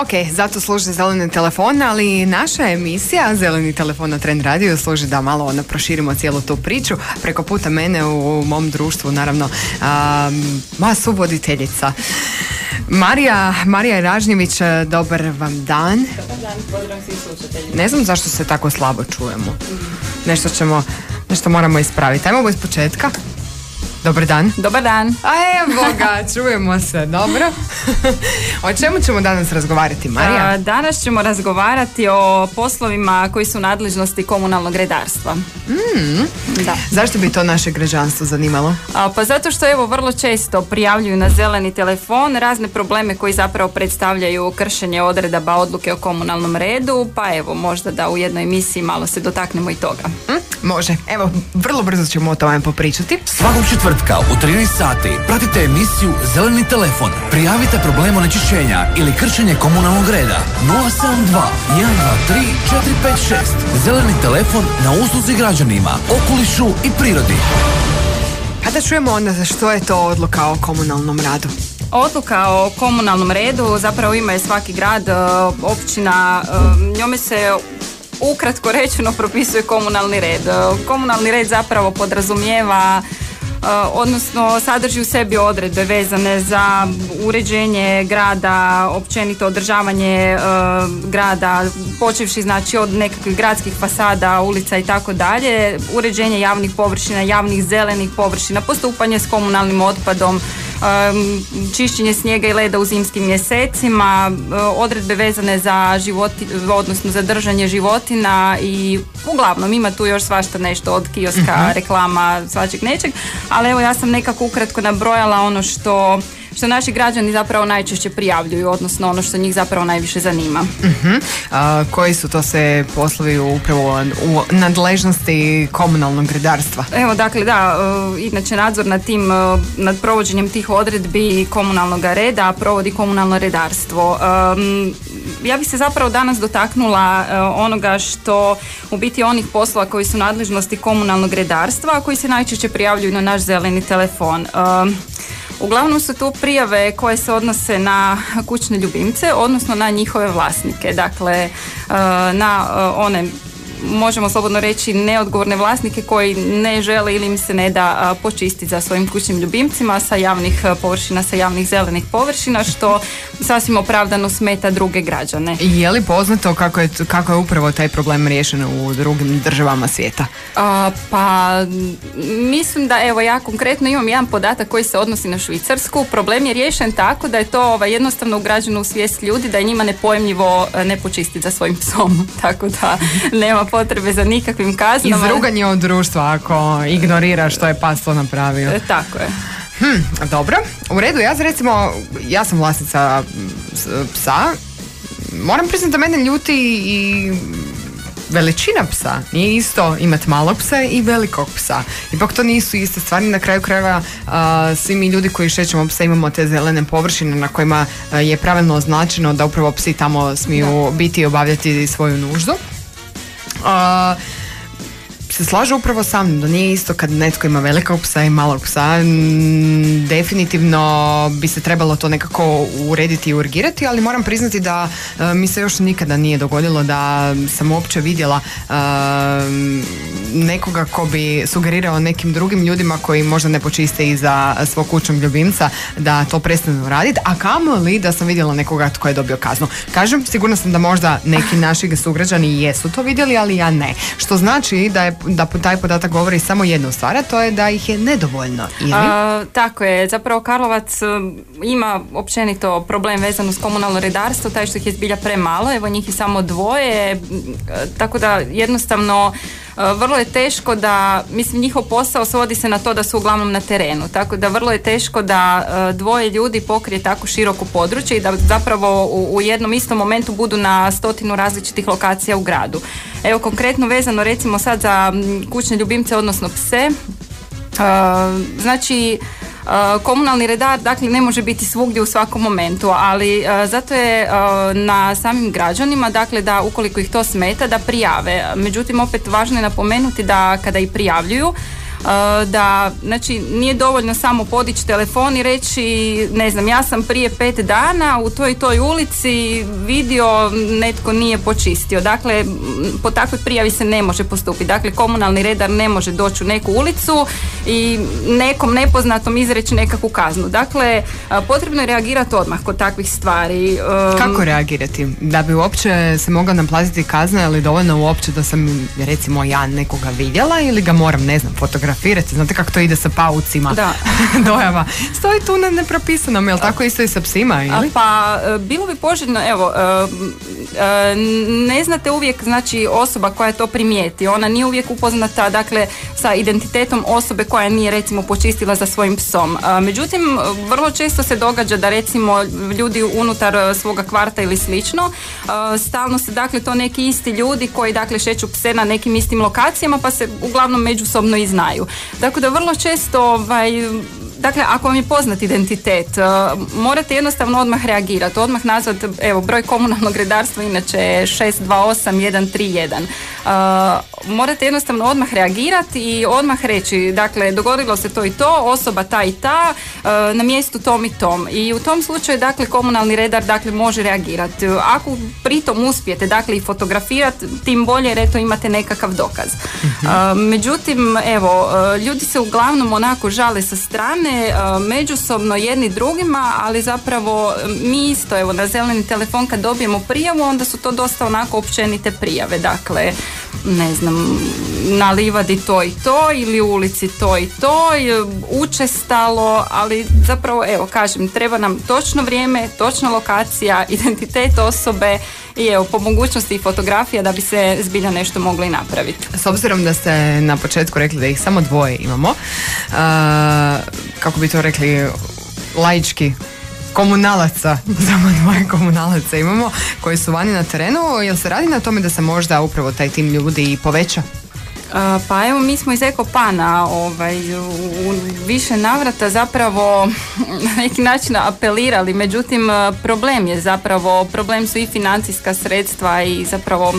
Ok, zato služi zeleni telefon, ali naša emisija Zeleni telefon na Trend Radio služi da malo onda proširimo cijelu tu priču. Preko puta mene u mom društvu, naravno, um, moja suvoditeljica. Marija, Marija Ražnjević, dobar vam dan. Dobar dan, pozdrav svih slušatelji. Ne znam zašto se tako slabo čujemo. Nešto ćemo, nešto moramo ispraviti. Ajmo iz početka. Dobar dan. Dobar dan. A evo ga, čujemo se, dobro. o čemu ćemo danas razgovarati, Marija? A, danas ćemo razgovarati o poslovima koji su u nadležnosti komunalnog redarstva. Mm. Da. Zašto bi to naše građanstvo zanimalo? A, pa zato što evo vrlo često prijavljuju na zeleni telefon razne probleme koji zapravo predstavljaju kršenje odredaba odluke o komunalnom redu, pa evo možda da u jednoj emisiji malo se dotaknemo i toga. Hm? Može, evo vrlo brzo ćemo o tome popričati. Svakog četvrtka u 13 sati pratite emisiju Zeleni telefon. Prijavite problem onečišćenja ili kršenje komunalnog reda. 072 123 456 Zeleni telefon na usluzi građanima, okolišu i prirodi. Pa da čujemo onda što je to odluka o komunalnom radu. Odluka o komunalnom redu zapravo ima je svaki grad, e, općina, e, njome se ukratko rečeno propisuje komunalni red. E, Komunalni red zapravo podrazumijeva Uh, odnosno sadrži u sebi odredbe vezane za uređenje grada, općenito održavanje uh, grada, počevši znači od nekakvih gradskih fasada, ulica i tako dalje, uređenje javnih površina, javnih zelenih površina, postupanje s komunalnim otpadom, čišćenje snijega i leda u zimskim mjesecima, uh, odredbe vezane za životi, odnosno za držanje životina i uglavnom ima tu još svašta nešto od kioska, reklama, svačeg nečeg, ali evo ja sam nekako ukratko nabrojala ono što što naši građani zapravo najčešće prijavljuju, odnosno ono što njih zapravo najviše zanima. Mhm. A, koji su to se poslovi upravo u nadležnosti komunalnog redarstva? Evo dakle da, e, inače nadzor nad tim, e, nad provođenjem tih odredbi komunalnog reda provodi komunalno redarstvo. Um, ja bih se zapravo danas dotaknula onoga što u biti onih poslova koji su nadležnosti komunalnog redarstva, a koji se najčešće prijavljuju na naš zeleni telefon. Um, Uglavnom su tu prijave koje se odnose na kućne ljubimce, odnosno na njihove vlasnike. Dakle, e, na e, one možemo slobodno reći neodgovorne vlasnike koji ne žele ili im se ne da počistiti za svojim kućnim ljubimcima sa javnih površina, sa javnih zelenih površina što sasvim opravdano smeta druge građane. Je li poznato kako je, kako je upravo taj problem riješen u drugim državama svijeta? A, pa mislim da evo ja konkretno imam jedan podatak koji se odnosi na Švicarsku. Problem je riješen tako da je to ovaj, jednostavno ugrađeno u svijest ljudi da je njima nepojmljivo ne počistiti za svojim psom. tako da nema potrebe za nikakvim kaznama. Izruganje od društva ako ignorira što je pas to napravio. E, tako je. Hm, dobro, u redu, ja recimo, ja sam vlasnica psa, moram priznati da mene ljuti i veličina psa. Nije isto imati malog psa i velikog psa. Ipak to nisu iste stvari. Na kraju krajeva svi mi ljudi koji šećemo psa imamo te zelene površine na kojima je pravilno označeno da upravo psi tamo smiju biti i obavljati svoju nuždu. Uh, se slažu upravo sa mnom da nije isto kad netko ima velikog psa i malog psa definitivno bi se trebalo to nekako urediti i urgirati ali moram priznati da e, mi se još nikada nije dogodilo da sam uopće vidjela e, nekoga ko bi sugerirao nekim drugim ljudima koji možda ne počiste iza svog kućnog ljubimca da to prestanu raditi a kamo li da sam vidjela nekoga tko je dobio kaznu. Kažem sigurno sam da možda neki naši sugrađani jesu to vidjeli ali ja ne. Što znači da je da taj podatak govori samo jednu stvar, a to je da ih je nedovoljno. Ili? tako je, zapravo Karlovac um, ima općenito problem vezan uz komunalno redarstvo, taj što ih je zbilja premalo, evo njih je samo dvoje, tako da jednostavno vrlo je teško da, mislim njihov posao svodi se na to da su uglavnom na terenu, tako da vrlo je teško da dvoje ljudi pokrije tako široko područje i da zapravo u, jednom istom momentu budu na stotinu različitih lokacija u gradu. Evo konkretno vezano recimo sad za kućne ljubimce odnosno pse, Znači, komunalni redar dakle ne može biti svugdje u svakom momentu, ali zato je na samim građanima dakle da ukoliko ih to smeta da prijave. Međutim opet važno je napomenuti da kada i prijavljuju E, da znači nije dovoljno samo podići telefon i reći ne znam ja sam prije pet dana u toj toj ulici vidio netko nije počistio. Dakle po takvoj prijavi se ne može postupiti. Dakle komunalni redar ne može doći u neku ulicu i nekom nepoznatom izreći nekakvu kaznu. Dakle e, potrebno je reagirati odmah kod takvih stvari. Kako reagirati? Da bi uopće se mogla naplatiti kazna ili dovoljno uopće da sam recimo ja nekoga vidjela ili ga moram ne znam fotografirati fotografirati, znate kako to ide sa paucima da. dojava. Stoji tu na nepropisanom, jel tako isto i sa psima? Ili? Pa e, bilo bi poželjno, evo, e, ne znate uvijek znači osoba koja to primijeti, ona nije uvijek upoznata dakle sa identitetom osobe koja nije recimo počistila za svojim psom. Međutim, vrlo često se događa da recimo ljudi unutar svoga kvarta ili slično, stalno se dakle to neki isti ljudi koji dakle šeću pse na nekim istim lokacijama pa se uglavnom međusobno i znaju. Tako da vrlo često ovaj, Dakle, ako vam je poznat identitet, uh, morate jednostavno odmah reagirati, odmah nazvati, evo, broj komunalnog redarstva inače je 628131. Uh, morate jednostavno odmah reagirati i odmah reći, dakle, dogodilo se to i to, osoba ta i ta, uh, na mjestu tom i tom. I u tom slučaju, dakle, komunalni redar, dakle, može reagirati. Ako pritom uspijete, dakle, i fotografirati, tim bolje jer eto imate nekakav dokaz. Mhm. Međutim, evo, ljudi se uglavnom onako žale sa strane, E, međusobno jedni drugima, ali zapravo mi isto, evo na zeleni telefon kad dobijemo prijavu, onda su to dosta onako općenite prijave, dakle ne znam, na livadi to i to ili u ulici to i to, učestalo, ali zapravo, evo, kažem, treba nam točno vrijeme, točna lokacija, identitet osobe i evo, po mogućnosti i fotografija da bi se zbilja nešto moglo i napraviti. S obzirom da ste na početku rekli da ih samo dvoje imamo, uh, kako bi to rekli, laički komunalaca, samo dvoje komunalaca imamo koji su vani na terenu, jel se radi na tome da se možda upravo taj tim ljudi i poveća? Pa evo mi smo iz Ekopana ovaj, u više navrata zapravo na neki način apelirali, međutim problem je zapravo, problem su i financijska sredstva i zapravo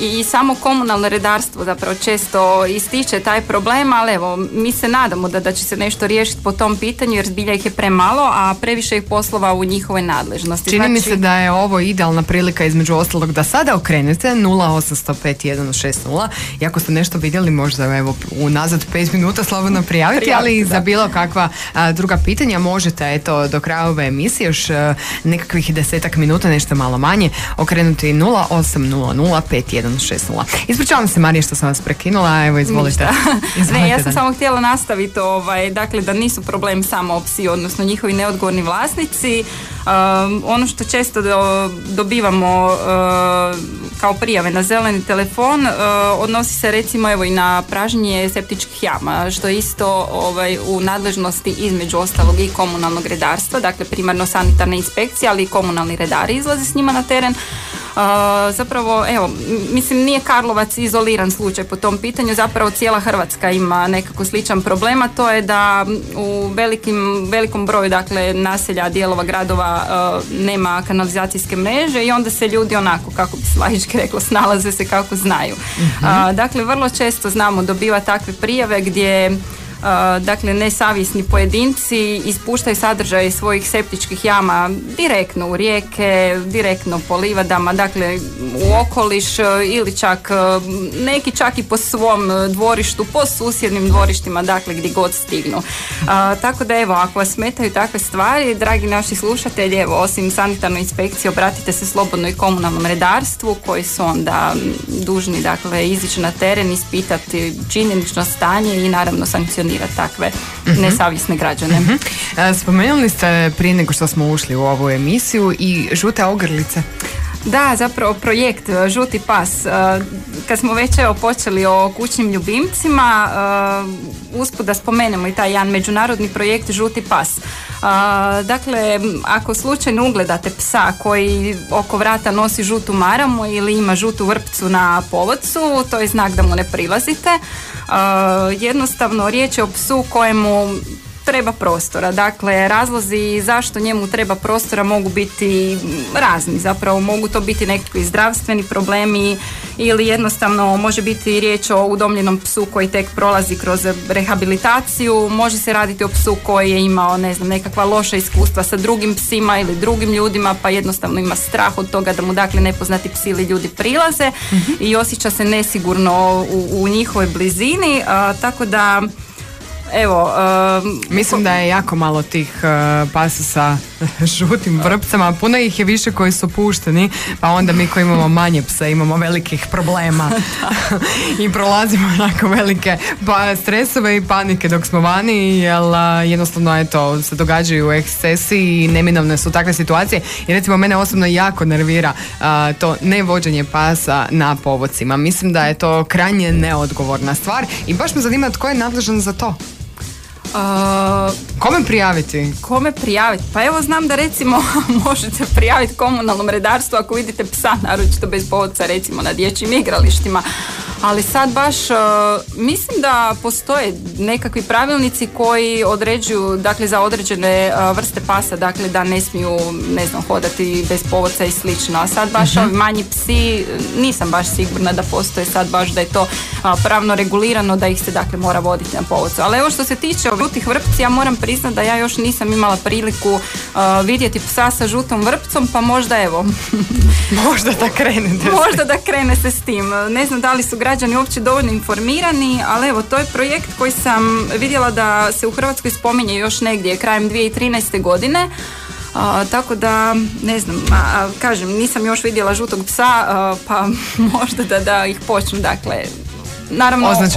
i samo komunalno redarstvo zapravo često ističe taj problem, ali evo, mi se nadamo da, da će se nešto riješiti po tom pitanju jer zbilja ih je premalo, a previše ih poslova u njihovoj nadležnosti. Čini mi znači- se da je ovo idealna prilika između ostalog da sada okrenete 0805160 i ako ste nešto vidjeli možda evo unazad 5 minuta slobodno prijaviti, ali za bilo kakva druga pitanja možete eto do kraja ove emisije još nekakvih desetak minuta, nešto malo manje, okrenuti 0800 5160. Ispričavam se Marija što sam vas prekinula, evo izvolite. ne, ja sam samo htjela nastaviti ovaj, dakle da nisu problem samo psi, odnosno njihovi neodgovorni vlasnici. Um, ono što često dobivamo uh, kao prijave na zeleni telefon uh, odnosi se recimo evo i na pražnje septičkih jama, što je isto ovaj, u nadležnosti između ostalog i komunalnog redarstva, dakle primarno sanitarna inspekcija, ali i komunalni redari izlaze s njima na teren zapravo, evo, mislim nije Karlovac izoliran slučaj po tom pitanju, zapravo cijela Hrvatska ima nekako sličan problema, to je da u velikim, velikom broju dakle naselja, dijelova gradova nema kanalizacijske mreže i onda se ljudi onako, kako bi se laički reklo, snalaze se kako znaju. Mhm. dakle, vrlo često znamo dobiva takve prijave gdje dakle nesavjesni pojedinci ispuštaju sadržaj svojih septičkih jama direktno u rijeke, direktno po livadama, dakle u okoliš e, ili čak e, neki čak i po svom dvorištu, po susjednim dvorištima, dakle gdje god stignu. tako da evo, ako vas smetaju takve stvari, dragi naši slušatelji, evo, osim sanitarnoj inspekcije, obratite se slobodno i komunalnom redarstvu koji su onda dužni, dakle, izići na teren, ispitati činjenično stanje i naravno sankcionirati sankcionirati takve uh nesavisne građane. uh Spomenuli ste prije nego što smo ušli u ovu emisiju i žute ogrlice. Da, zapravo projekt e, Žuti pas. E, kad smo već evo počeli o kućnim ljubimcima, usput da spomenemo i taj jedan međunarodni projekt Žuti pas. Dakle, ako slučajno ugledate psa koji oko vrata nosi žutu maramu ili ima žutu vrpcu na povodcu, to je znak da mu ne prilazite. Jednostavno riječ je o psu kojemu treba prostora. Dakle, razlozi zašto njemu treba prostora mogu biti razni. Zapravo mogu to biti nekakvi zdravstveni problemi ili jednostavno može biti riječ o udomljenom psu koji tek prolazi kroz rehabilitaciju. Može se raditi o psu koji je imao ne znam, nekakva loša iskustva sa drugim psima ili drugim ljudima pa jednostavno ima strah od toga da mu dakle nepoznati psi ili ljudi prilaze mhm. i osjeća se nesigurno u, u njihovoj blizini. tako da Evo, mislim da je jako malo tih uh, pasa sa žutim vrpcama, puno ih je više koji su pušteni, pa onda mi koji imamo manje psa imamo velikih problema i prolazimo onako velike pa, stresove i panike dok smo vani, jer jednostavno eto, se događaju ekscesi i neminovne su takve situacije i recimo mene osobno jako nervira to nevođenje pasa na povocima. Mislim da je to krajnje neodgovorna stvar i baš me zanima tko je nadležan za to. Uh, kome prijaviti? Kome prijaviti? Pa evo znam da recimo možete prijaviti komunalnom redarstvu ako vidite psa, naročito bez povodca recimo na dječjim igralištima ali sad baš uh, mislim da postoje nekakvi pravilnici koji određuju dakle za određene uh, vrste pasa dakle da ne smiju ne znam hodati bez povodca i slično. A sad baš uh ovi manji psi nisam baš sigurna da postoje sad baš da je to pravno regulirano da ih se dakle mora voditi na povodcu ali evo što se tiče žutih vrpci ja moram priznati da ja još nisam imala priliku vidjeti psa sa žutom vrpcom pa možda evo. Možda da krene možda da krene se s tim. Ne znam da li su građani uopće dovoljno informirani, ali evo, to je projekt koji sam vidjela da se u Hrvatskoj spominje još negdje krajem 2013. godine. tako da, ne znam, a, kažem, nisam još vidjela žutog psa, pa možda da, da ih počnu, dakle, naravno oni,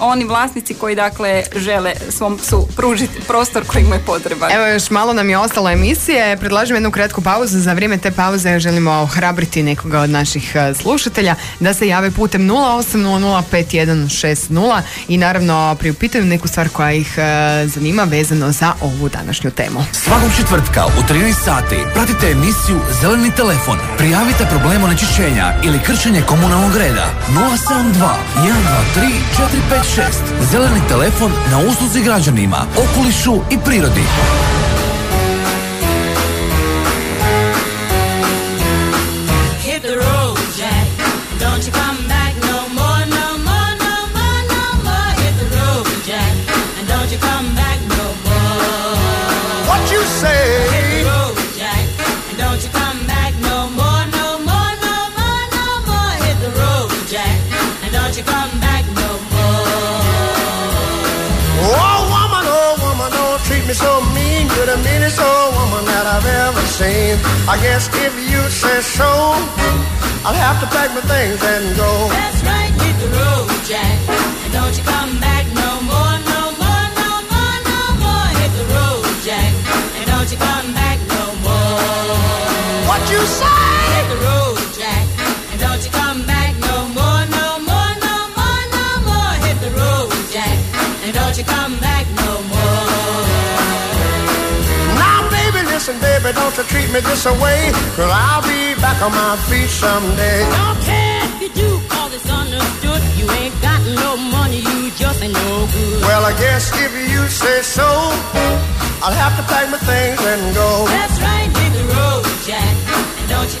oni, vlasnici koji dakle žele svom psu pružiti prostor koji mu je potreban. Evo još malo nam je ostalo emisije, predlažem jednu kratku pauzu, za vrijeme te pauze želimo ohrabriti nekoga od naših e, slušatelja da se jave putem 08005160 i naravno priupitaju neku stvar koja ih e, zanima vezano za ovu današnju temu. Svakog četvrtka u 13 sati pratite emisiju Zeleni telefon. Prijavite problem onečišćenja ili kršenje komunalnog reda 072 3, 4, 5, 6. Zeleni telefon na usluzi građanima, okolišu i prirodi. Seen. I guess if you say so, I'll have to pack my things and go. That's right, hit the road, Jack. And don't you come back don't you treat me this away. Cause I'll be back on my feet someday. Don't care if you do, cause it's understood. You ain't got no money, you just ain't no good. Well, I guess if you say so, I'll have to pack my things and go. That's right, hit the road, Jack. And don't you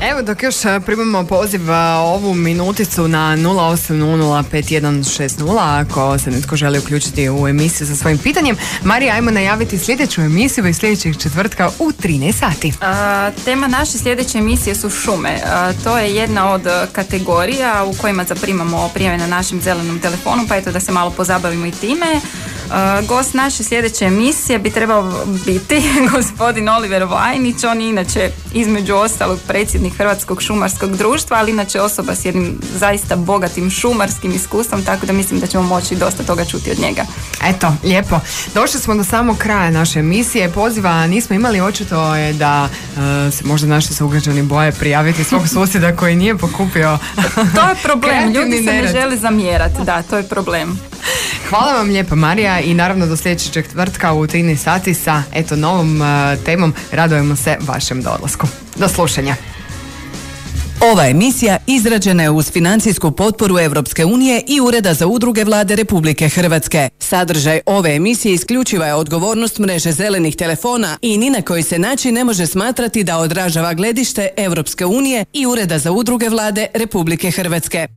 Evo dok još e, primamo poziv e, ovu minuticu na 08005160 ako se netko želi uključiti u emisiju sa svojim pitanjem. Marija, ajmo najaviti sljedeću emisiju i sljedećeg četvrtka u 13 sati. tema naše sljedeće emisije su šume. to je jedna od kategorija u kojima zaprimamo prijave na našem zelenom telefonu, pa eto da se malo pozabavimo i time. Uh, gost naše sljedeće emisije bi trebao biti gospodin Oliver Vajnić. On je inače između ostalog predsjednik Hrvatskog šumarskog društva, ali inače osoba s jednim zaista bogatim šumarskim iskustvom, tako da mislim da ćemo moći dosta toga čuti od njega. Eto, lijepo. Došli smo do samog kraja naše emisije. Poziva nismo imali, očito je da e, se možda naši sugrađani boje prijaviti svog susjeda koji nije pokupio To je problem, ljudi se ne žele zamjerati, da, to je problem. Hvala vam lijepa Marija i naravno do sljedećeg četvrtka u 13 sati sa eto novom e, temom. Radujemo se vašem dolasku. Do slušanja. Ova emisija izrađena je uz financijsku potporu Europske unije i Ureda za udruge vlade Republike Hrvatske. Sadržaj ove emisije isključiva je odgovornost mreže zelenih telefona i ni na koji se način ne može smatrati da odražava gledište Europske unije i Ureda za udruge vlade Republike Hrvatske.